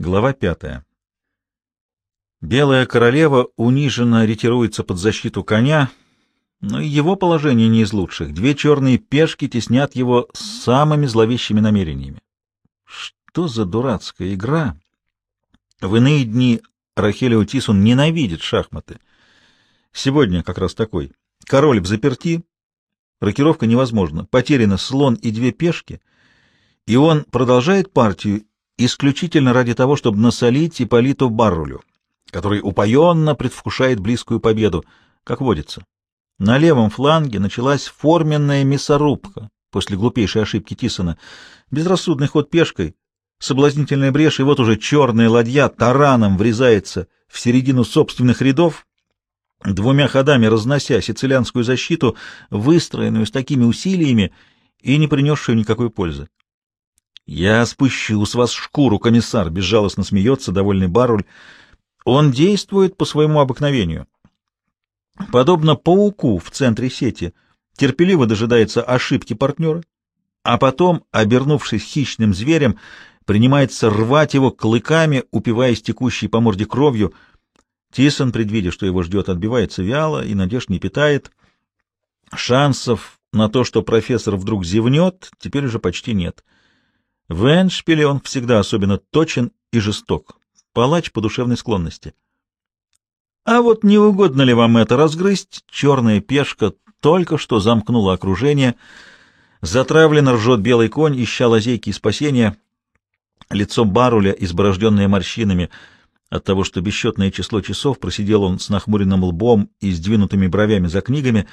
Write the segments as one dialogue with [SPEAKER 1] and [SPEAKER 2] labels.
[SPEAKER 1] Глава пятая. Белая королева униженно ретируется под защиту коня, но и его положение не из лучших. Две черные пешки теснят его самыми зловещими намерениями. Что за дурацкая игра? В иные дни Рахелио Тисун ненавидит шахматы. Сегодня как раз такой. Король в заперти, рокировка невозможна, потеряно слон и две пешки, и он продолжает партию исключительно ради того, чтобы насолить Ипполиту Баррулю, который упоенно предвкушает близкую победу, как водится. На левом фланге началась форменная мясорубка после глупейшей ошибки Тисона. Безрассудный ход пешкой, соблазнительная брешь, и вот уже черная ладья тараном врезается в середину собственных рядов, двумя ходами разнося сицилианскую защиту, выстроенную с такими усилиями и не принесшую никакой пользы. «Я спущу с вас шкуру, комиссар!» — безжалостно смеется довольный Баруль. «Он действует по своему обыкновению. Подобно пауку в центре сети, терпеливо дожидается ошибки партнера, а потом, обернувшись хищным зверем, принимается рвать его клыками, упиваясь текущей по морде кровью. Тисон, предвидя, что его ждет, отбивается вяло и надежд не питает. Шансов на то, что профессор вдруг зевнет, теперь уже почти нет. — в Эншпиле он всегда особенно точен и жесток, палач по душевной склонности. А вот не угодно ли вам это разгрызть? Черная пешка только что замкнула окружение. Затравленно ржет белый конь, ища лазейки и спасения. Лицо Баруля, изборожденное морщинами, от того, что бесчетное число часов просидел он с нахмуренным лбом и сдвинутыми бровями за книгами,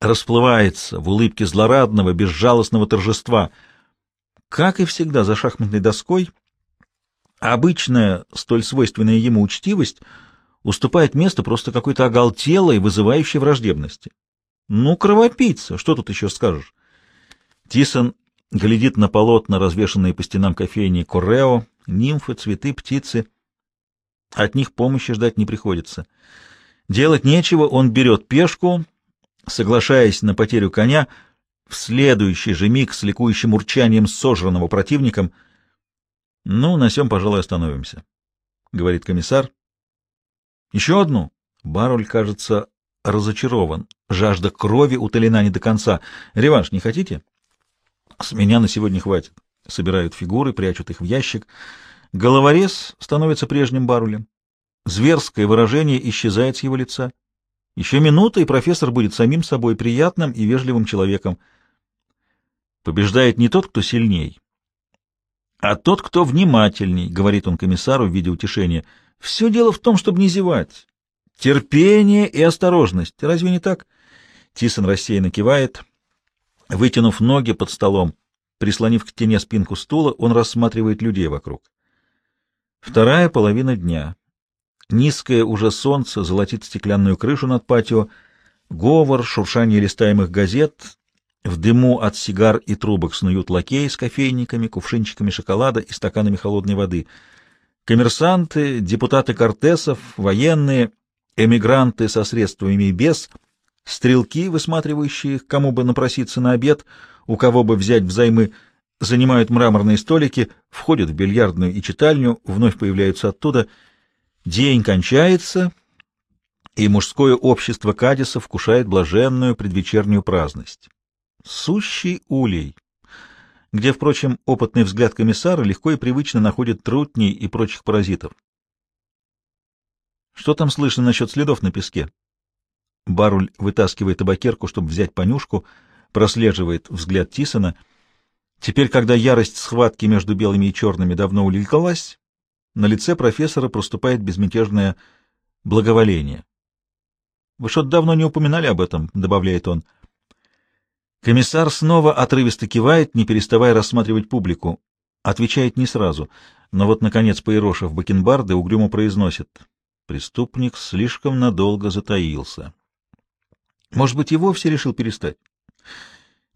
[SPEAKER 1] расплывается в улыбке злорадного, безжалостного торжества — как и всегда за шахматной доской, обычная, столь свойственная ему учтивость уступает место просто какой-то оголтелой, вызывающей враждебности. Ну, кровопийца, что тут еще скажешь? Тисон глядит на полотна, развешанные по стенам кофейни Корео, нимфы, цветы, птицы. От них помощи ждать не приходится. Делать нечего, он берет пешку, соглашаясь на потерю коня — в следующий же миг с ликующим урчанием сожранного противником. — Ну, на сём, пожалуй, остановимся, — говорит комиссар. — Еще одну. Баруль, кажется, разочарован. Жажда крови утолена не до конца. Реванш не хотите? — С меня на сегодня хватит. Собирают фигуры, прячут их в ящик. Головорез становится прежним Барулем. Зверское выражение исчезает с его лица. Еще минута, и профессор будет самим собой приятным и вежливым человеком — Побеждает не тот, кто сильней, а тот, кто внимательней, — говорит он комиссару в виде утешения. Все дело в том, чтобы не зевать. Терпение и осторожность. Разве не так? Тисон рассеянно кивает. Вытянув ноги под столом, прислонив к стене спинку стула, он рассматривает людей вокруг. Вторая половина дня. Низкое уже солнце золотит стеклянную крышу над патио, говор, шуршание листаемых газет, в дыму от сигар и трубок снуют лакеи с кофейниками, кувшинчиками шоколада и стаканами холодной воды. Коммерсанты, депутаты Кортесов, военные, эмигранты со средствами и без, стрелки, высматривающие, кому бы напроситься на обед, у кого бы взять взаймы, занимают мраморные столики, входят в бильярдную и читальню, вновь появляются оттуда. День кончается, и мужское общество Кадиса вкушает блаженную предвечернюю праздность. Сущий улей, где, впрочем, опытный взгляд комиссара легко и привычно находит трутней и прочих паразитов. Что там слышно насчет следов на песке? Баруль вытаскивает табакерку, чтобы взять понюшку, прослеживает взгляд Тисона. Теперь, когда ярость схватки между белыми и черными давно улеглась, на лице профессора проступает безмятежное благоволение. — Вы что-то давно не упоминали об этом, — добавляет он. — Комиссар снова отрывисто кивает, не переставая рассматривать публику. Отвечает не сразу, но вот, наконец, поерошив бакенбарды, угрюмо произносит. Преступник слишком надолго затаился. Может быть, и вовсе решил перестать?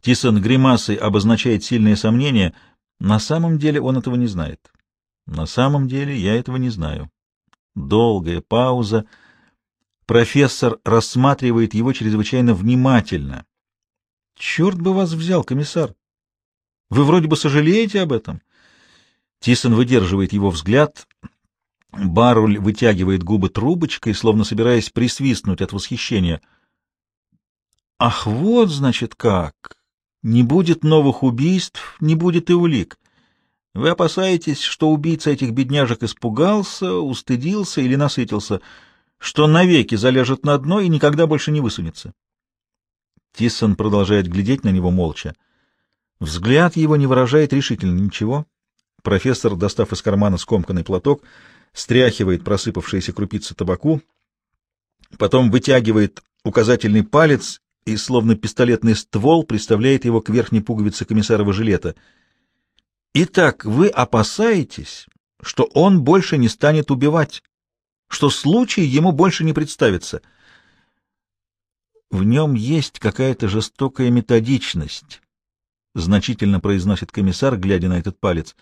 [SPEAKER 1] Тисон гримасой обозначает сильные сомнения. На самом деле он этого не знает. На самом деле я этого не знаю. Долгая пауза. Профессор рассматривает его чрезвычайно внимательно. Черт бы вас взял, комиссар! Вы вроде бы сожалеете об этом. Тисон выдерживает его взгляд. Баруль вытягивает губы трубочкой, словно собираясь присвистнуть от восхищения. «Ах, вот, значит, как! Не будет новых убийств, не будет и улик. Вы опасаетесь, что убийца этих бедняжек испугался, устыдился или насытился, что навеки залежет на дно и никогда больше не высунется?» Тиссон продолжает глядеть на него молча. Взгляд его не выражает решительно ничего. Профессор, достав из кармана скомканный платок, стряхивает просыпавшиеся крупицы табаку, потом вытягивает указательный палец и, словно пистолетный ствол, приставляет его к верхней пуговице комиссарова жилета. «Итак, вы опасаетесь, что он больше не станет убивать, что случай ему больше не представится?» В нем есть какая-то жестокая методичность, — значительно произносит комиссар, глядя на этот палец.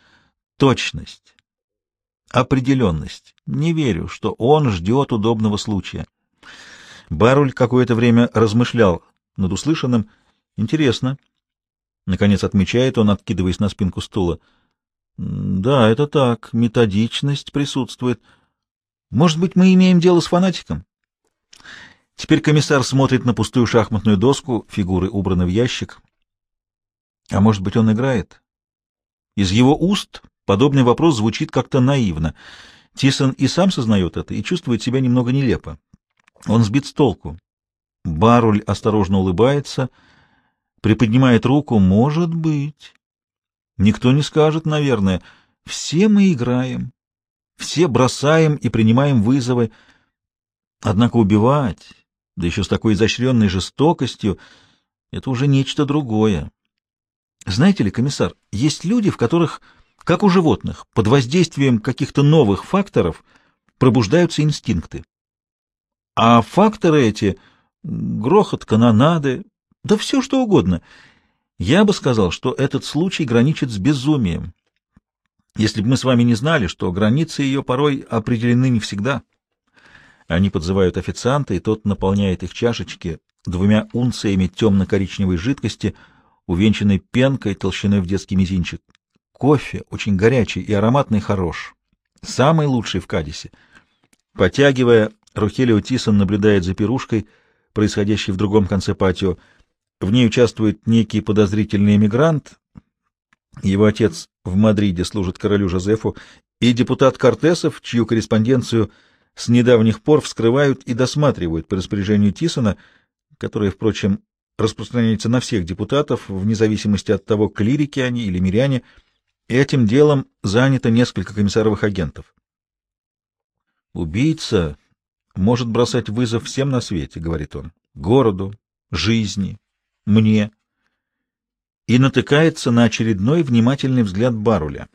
[SPEAKER 1] Точность, определенность. Не верю, что он ждет удобного случая. Баруль какое-то время размышлял над услышанным. Интересно. Наконец отмечает он, откидываясь на спинку стула. Да, это так, методичность присутствует. Может быть, мы имеем дело с фанатиком? Теперь комиссар смотрит на пустую шахматную доску, фигуры убраны в ящик. А может быть, он играет? Из его уст подобный вопрос звучит как-то наивно. Тисон и сам сознает это и чувствует себя немного нелепо. Он сбит с толку. Баруль осторожно улыбается, приподнимает руку. Может быть. Никто не скажет, наверное. Все мы играем. Все бросаем и принимаем вызовы. Однако убивать да еще с такой изощренной жестокостью, это уже нечто другое. Знаете ли, комиссар, есть люди, в которых, как у животных, под воздействием каких-то новых факторов пробуждаются инстинкты. А факторы эти — грохот, канонады, да все что угодно. Я бы сказал, что этот случай граничит с безумием. Если бы мы с вами не знали, что границы ее порой определены не всегда. Они подзывают официанта, и тот наполняет их чашечки двумя унциями темно-коричневой жидкости, увенчанной пенкой толщиной в детский мизинчик. Кофе очень горячий и ароматный хорош. Самый лучший в Кадисе. Потягивая, Рухелио Тисон наблюдает за пирушкой, происходящей в другом конце патио. В ней участвует некий подозрительный эмигрант. Его отец в Мадриде служит королю Жозефу, и депутат Кортесов, чью корреспонденцию — с недавних пор вскрывают и досматривают по распоряжению Тисона, которое, впрочем, распространяется на всех депутатов, вне зависимости от того, клирики они или миряне, этим делом занято несколько комиссаровых агентов. «Убийца может бросать вызов всем на свете», — говорит он, — «городу, жизни, мне» и натыкается на очередной внимательный взгляд Баруля.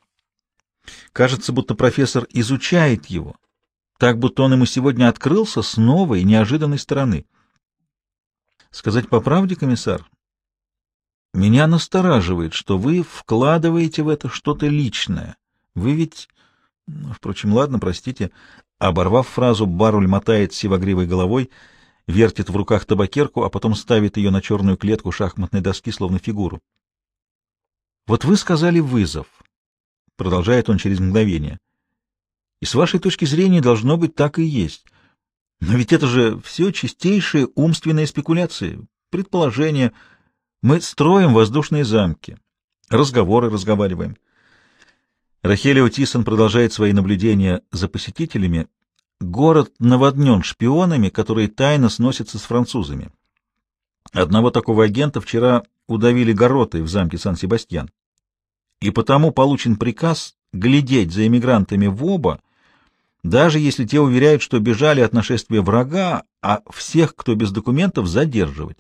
[SPEAKER 1] Кажется, будто профессор изучает его, так будто он ему сегодня открылся с новой, неожиданной стороны. Сказать по правде, комиссар, меня настораживает, что вы вкладываете в это что-то личное. Вы ведь... Ну, впрочем, ладно, простите. Оборвав фразу, Баруль мотает сивогривой головой, вертит в руках табакерку, а потом ставит ее на черную клетку шахматной доски, словно фигуру. «Вот вы сказали вызов», — продолжает он через мгновение. И с вашей точки зрения должно быть так и есть. Но ведь это же все чистейшие умственные спекуляции, предположения. Мы строим воздушные замки, разговоры разговариваем. Рахелио Тисон продолжает свои наблюдения за посетителями. Город наводнен шпионами, которые тайно сносятся с французами. Одного такого агента вчера удавили горотой в замке Сан-Себастьян. И потому получен приказ глядеть за эмигрантами в оба даже если те уверяют, что бежали от нашествия врага, а всех, кто без документов, задерживать.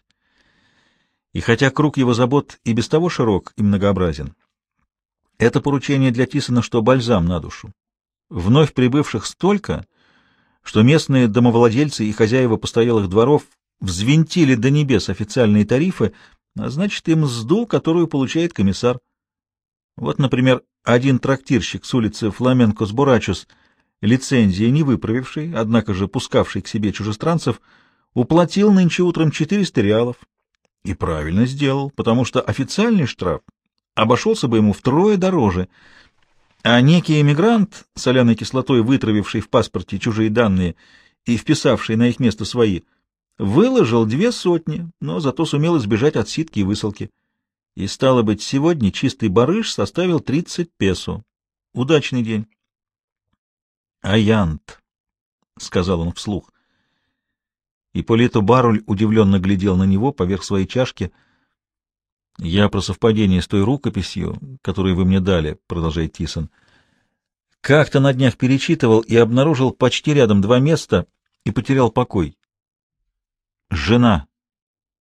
[SPEAKER 1] И хотя круг его забот и без того широк и многообразен, это поручение для Тисона, что бальзам на душу. Вновь прибывших столько, что местные домовладельцы и хозяева постоялых дворов взвинтили до небес официальные тарифы, а значит, им мзду, которую получает комиссар. Вот, например, один трактирщик с улицы Фламенко-Сбурачус — лицензии не выправивший, однако же пускавший к себе чужестранцев, уплатил нынче утром 400 реалов. И правильно сделал, потому что официальный штраф обошелся бы ему втрое дороже. А некий эмигрант, соляной кислотой вытравивший в паспорте чужие данные и вписавший на их место свои, выложил две сотни, но зато сумел избежать отсидки и высылки. И, стало быть, сегодня чистый барыш составил 30 песо. Удачный день. «Аянт», — сказал он вслух. Ипполито Баруль удивленно глядел на него поверх своей чашки. — Я про совпадение с той рукописью, которую вы мне дали, — продолжает Тисон. — Как-то на днях перечитывал и обнаружил почти рядом два места и потерял покой. Жена.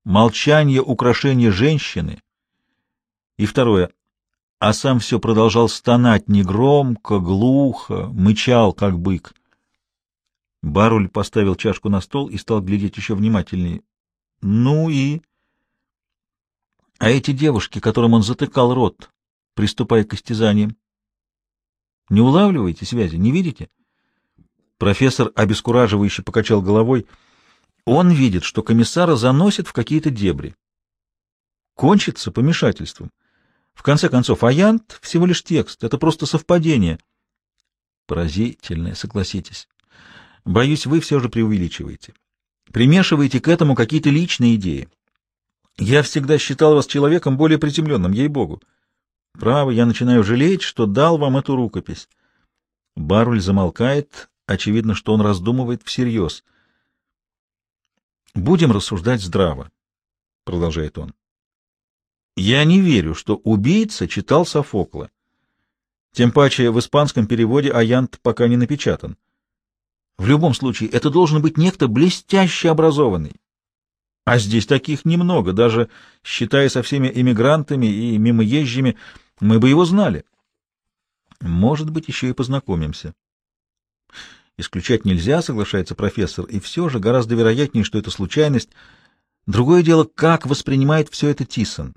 [SPEAKER 1] Молчание — украшение женщины. И второе. А сам все продолжал стонать негромко, глухо, мычал, как бык. Баруль поставил чашку на стол и стал глядеть еще внимательнее. Ну и... А эти девушки, которым он затыкал рот, приступая к истязаниям? Не улавливаете связи, не видите? Профессор обескураживающе покачал головой. Он видит, что комиссара заносит в какие-то дебри. Кончится помешательством. В конце концов, аянт — всего лишь текст, это просто совпадение. Поразительное, согласитесь. Боюсь, вы все же преувеличиваете. Примешиваете к этому какие-то личные идеи. Я всегда считал вас человеком более приземленным, ей-богу. Право, я начинаю жалеть, что дал вам эту рукопись. Баруль замолкает, очевидно, что он раздумывает всерьез. «Будем рассуждать здраво», — продолжает он. «Я не верю, что убийца читал Софокла. Тем паче в испанском переводе Аянт пока не напечатан. В любом случае, это должен быть некто блестяще образованный. А здесь таких немного, даже считая со всеми эмигрантами и мимоезжими, мы бы его знали. Может быть, еще и познакомимся. Исключать нельзя, соглашается профессор, и все же гораздо вероятнее, что это случайность. Другое дело, как воспринимает все это Тисон.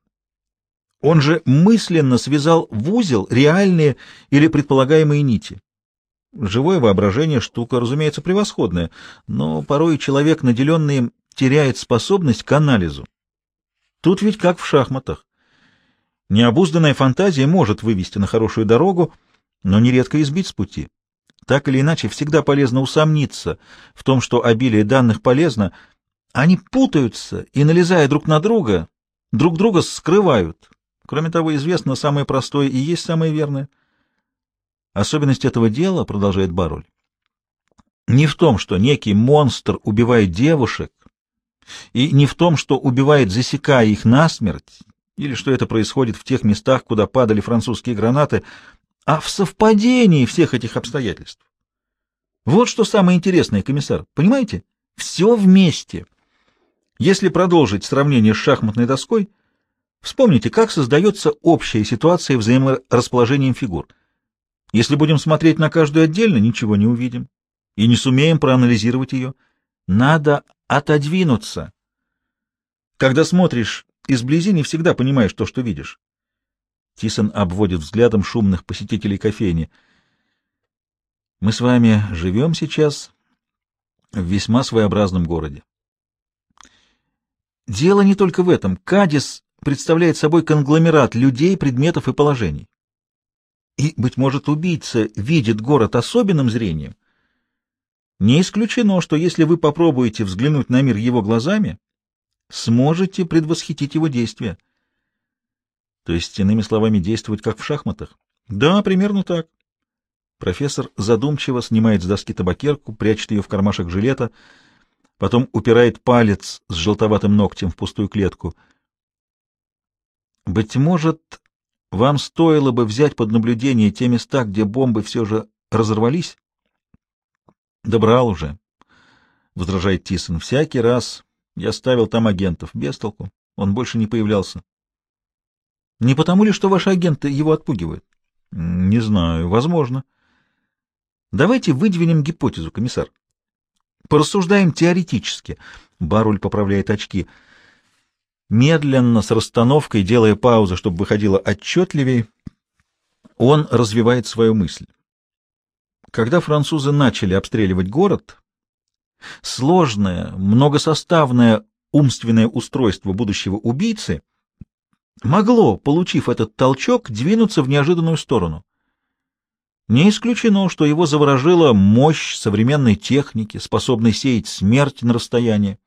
[SPEAKER 1] Он же мысленно связал в узел реальные или предполагаемые нити. Живое воображение — штука, разумеется, превосходная, но порой человек, наделенный им, теряет способность к анализу. Тут ведь как в шахматах. Необузданная фантазия может вывести на хорошую дорогу, но нередко избить с пути. Так или иначе, всегда полезно усомниться в том, что обилие данных полезно. Они путаются и, налезая друг на друга, друг друга скрывают. Кроме того, известно, самое простое и есть самое верное — Особенность этого дела, продолжает Баруль, не в том, что некий монстр убивает девушек, и не в том, что убивает, засекая их насмерть, или что это происходит в тех местах, куда падали французские гранаты, а в совпадении всех этих обстоятельств. Вот что самое интересное, комиссар, понимаете? Все вместе. Если продолжить сравнение с шахматной доской, вспомните, как создается общая ситуация взаиморасположением фигур. Если будем смотреть на каждую отдельно, ничего не увидим и не сумеем проанализировать ее. Надо отодвинуться. Когда смотришь изблизи, не всегда понимаешь то, что видишь. Тисон обводит взглядом шумных посетителей кофейни. Мы с вами живем сейчас в весьма своеобразном городе. Дело не только в этом. Кадис представляет собой конгломерат людей, предметов и положений. И, быть может, убийца видит город особенным зрением. Не исключено, что если вы попробуете взглянуть на мир его глазами, сможете предвосхитить его действия. То есть, иными словами, действовать как в шахматах? Да, примерно так. Профессор задумчиво снимает с доски табакерку, прячет ее в кармашек жилета, потом упирает палец с желтоватым ногтем в пустую клетку. Быть может, вам стоило бы взять под наблюдение те места, где бомбы все же разорвались? — Добрал уже, — возражает Тисон. — Всякий раз я ставил там агентов. Без толку. Он больше не появлялся. — Не потому ли, что ваши агенты его отпугивают? — Не знаю. Возможно. — Давайте выдвинем гипотезу, комиссар. Порассуждаем теоретически. Баруль поправляет очки — Медленно, с расстановкой, делая паузы, чтобы выходило отчетливее, он развивает свою мысль. Когда французы начали обстреливать город, сложное, многосоставное умственное устройство будущего убийцы могло, получив этот толчок, двинуться в неожиданную сторону. Не исключено, что его заворожила мощь современной техники, способной сеять смерть на расстоянии.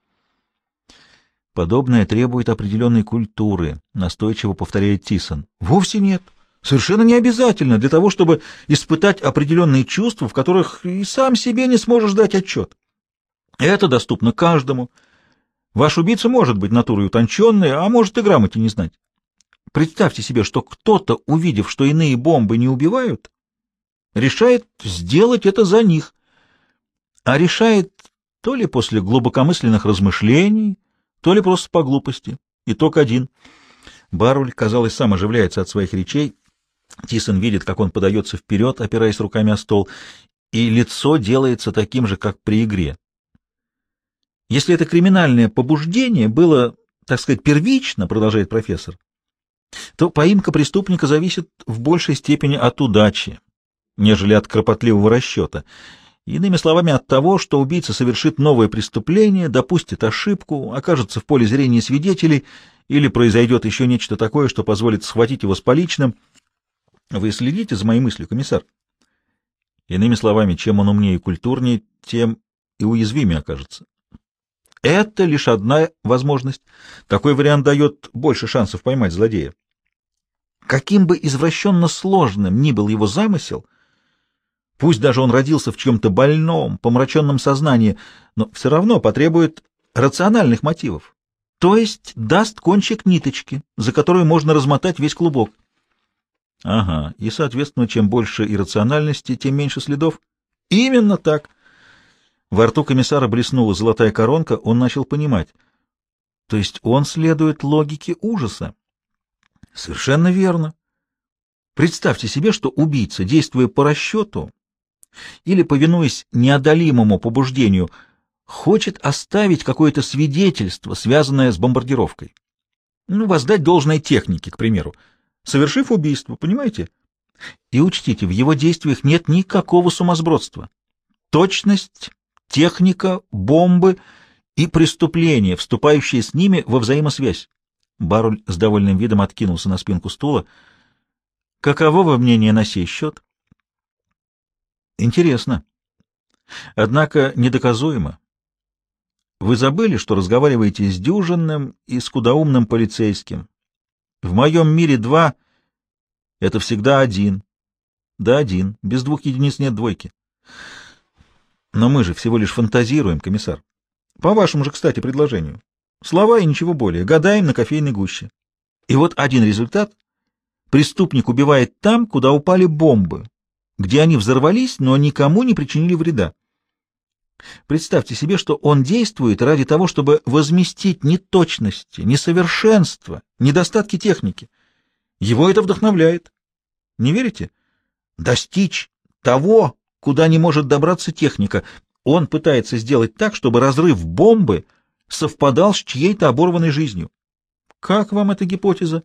[SPEAKER 1] Подобное требует определенной культуры, настойчиво повторяет Тисон. Вовсе нет. Совершенно не обязательно для того, чтобы испытать определенные чувства, в которых и сам себе не сможешь дать отчет. Это доступно каждому. Ваш убийца может быть натурой утонченной, а может и грамоте не знать. Представьте себе, что кто-то, увидев, что иные бомбы не убивают, решает сделать это за них, а решает то ли после глубокомысленных размышлений, то ли просто по глупости. Итог один. Баруль, казалось, сам оживляется от своих речей. Тисон видит, как он подается вперед, опираясь руками о стол, и лицо делается таким же, как при игре. Если это криминальное побуждение было, так сказать, первично, продолжает профессор, то поимка преступника зависит в большей степени от удачи, нежели от кропотливого расчета. Иными словами, от того, что убийца совершит новое преступление, допустит ошибку, окажется в поле зрения свидетелей или произойдет еще нечто такое, что позволит схватить его с поличным. Вы следите за моей мыслью, комиссар? Иными словами, чем он умнее и культурнее, тем и уязвимее окажется. Это лишь одна возможность. Такой вариант дает больше шансов поймать злодея. Каким бы извращенно сложным ни был его замысел — Пусть даже он родился в чем-то больном, помраченном сознании, но все равно потребует рациональных мотивов. То есть даст кончик ниточки, за которую можно размотать весь клубок. Ага, и, соответственно, чем больше иррациональности, тем меньше следов. Именно так. Во рту комиссара блеснула золотая коронка, он начал понимать. То есть он следует логике ужаса. Совершенно верно. Представьте себе, что убийца, действуя по расчету, или, повинуясь неодолимому побуждению, хочет оставить какое-то свидетельство, связанное с бомбардировкой. Ну, воздать должное технике, к примеру, совершив убийство, понимаете? И учтите, в его действиях нет никакого сумасбродства. Точность, техника, бомбы и преступления, вступающие с ними во взаимосвязь. Баруль с довольным видом откинулся на спинку стула. Каково во мнение на сей счет? Интересно. Однако недоказуемо. Вы забыли, что разговариваете с дюжинным и скудоумным полицейским. В моем мире два — это всегда один. Да, один. Без двух единиц нет двойки. Но мы же всего лишь фантазируем, комиссар. По вашему же, кстати, предложению. Слова и ничего более. Гадаем на кофейной гуще. И вот один результат. Преступник убивает там, куда упали бомбы, где они взорвались, но никому не причинили вреда. Представьте себе, что он действует ради того, чтобы возместить неточности, несовершенства, недостатки техники. Его это вдохновляет. Не верите? Достичь того, куда не может добраться техника. Он пытается сделать так, чтобы разрыв бомбы совпадал с чьей-то оборванной жизнью. Как вам эта гипотеза?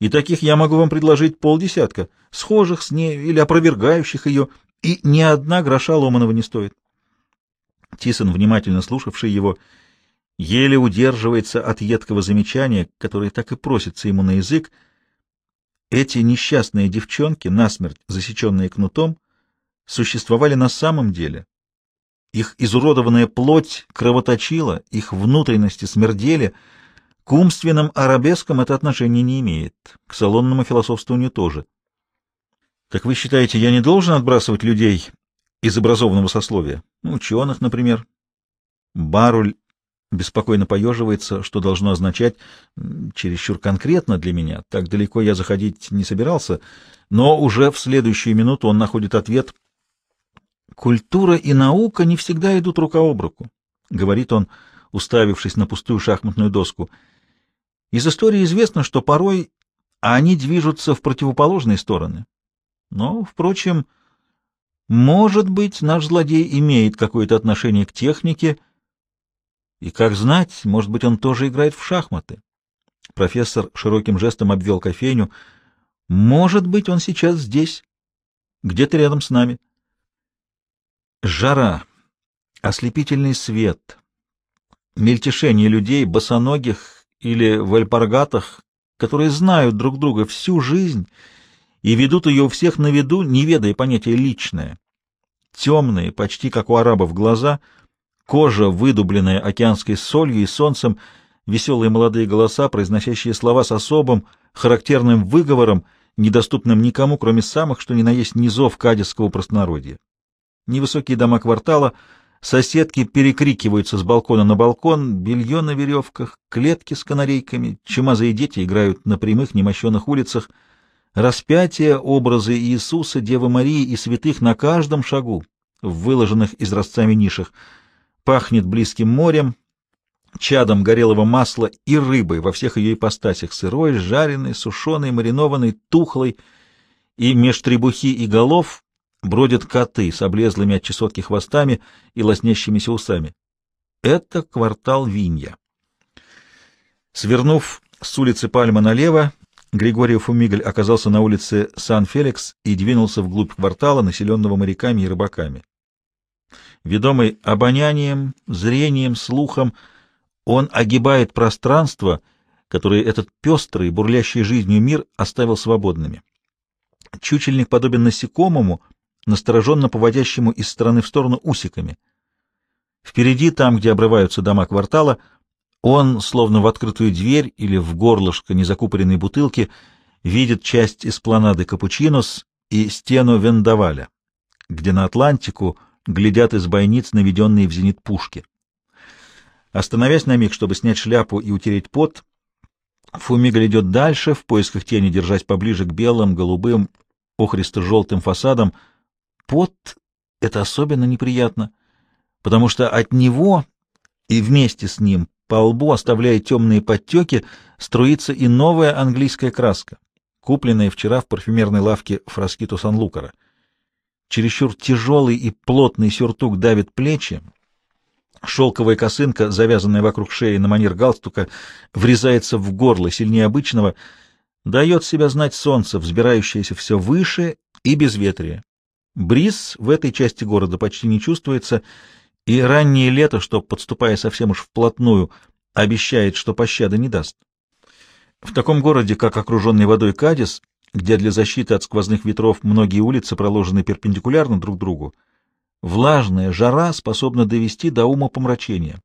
[SPEAKER 1] И таких я могу вам предложить полдесятка, схожих с ней или опровергающих ее, и ни одна гроша ломаного не стоит. Тисон, внимательно слушавший его, еле удерживается от едкого замечания, которое так и просится ему на язык. Эти несчастные девчонки, насмерть засеченные кнутом, существовали на самом деле. Их изуродованная плоть кровоточила, их внутренности смердели — к умственным арабескам это отношение не имеет, к салонному философствованию тоже. Так вы считаете, я не должен отбрасывать людей из образованного сословия? Ну, ученых, например. Баруль беспокойно поеживается, что должно означать чересчур конкретно для меня. Так далеко я заходить не собирался, но уже в следующую минуту он находит ответ. «Культура и наука не всегда идут рука об руку», — говорит он, уставившись на пустую шахматную доску — из истории известно, что порой они движутся в противоположные стороны. Но, впрочем, может быть, наш злодей имеет какое-то отношение к технике, и, как знать, может быть, он тоже играет в шахматы. Профессор широким жестом обвел кофейню. Может быть, он сейчас здесь, где-то рядом с нами. Жара, ослепительный свет, мельтешение людей, босоногих или в альпаргатах, которые знают друг друга всю жизнь и ведут ее у всех на виду, не ведая понятия «личное». Темные, почти как у арабов, глаза, кожа, выдубленная океанской солью и солнцем, веселые молодые голоса, произносящие слова с особым, характерным выговором, недоступным никому, кроме самых, что ни на есть низов кадисского простонародья. Невысокие дома квартала, соседки перекрикиваются с балкона на балкон, белье на веревках, клетки с канарейками, чумазые дети играют на прямых немощенных улицах, распятие, образы Иисуса, Девы Марии и святых на каждом шагу, в выложенных изразцами нишах, пахнет близким морем, чадом горелого масла и рыбой во всех ее ипостасях, сырой, жареной, сушеной, маринованной, тухлой, и меж требухи и голов бродят коты с облезлыми от чесотки хвостами и лоснящимися усами. Это квартал Винья. Свернув с улицы Пальма налево, Григорий Фумигаль оказался на улице Сан-Феликс и двинулся вглубь квартала, населенного моряками и рыбаками. Ведомый обонянием, зрением, слухом, он огибает пространство, которое этот пестрый, бурлящий жизнью мир оставил свободными. Чучельник подобен насекомому, настороженно поводящему из стороны в сторону усиками. Впереди, там, где обрываются дома квартала, он, словно в открытую дверь или в горлышко незакупоренной бутылки, видит часть эспланады Капучинос и стену Вендаваля, где на Атлантику глядят из бойниц наведенные в зенит пушки. Остановясь на миг, чтобы снять шляпу и утереть пот, Фумигаль идет дальше, в поисках тени, держась поближе к белым, голубым, охристо-желтым фасадам. Пот — это особенно неприятно, потому что от него и вместе с ним по лбу, оставляя темные подтеки, струится и новая английская краска, купленная вчера в парфюмерной лавке Фраскиту Сан-Лукара. Чересчур тяжелый и плотный сюртук давит плечи, Шелковая косынка, завязанная вокруг шеи на манер галстука, врезается в горло сильнее обычного, дает себя знать солнце, взбирающееся все выше и безветрие. Бриз в этой части города почти не чувствуется, и раннее лето, что, подступая совсем уж вплотную, обещает, что пощады не даст. В таком городе, как окруженный водой Кадис, где для защиты от сквозных ветров многие улицы проложены перпендикулярно друг другу, Влажная жара способна довести до ума помрачения.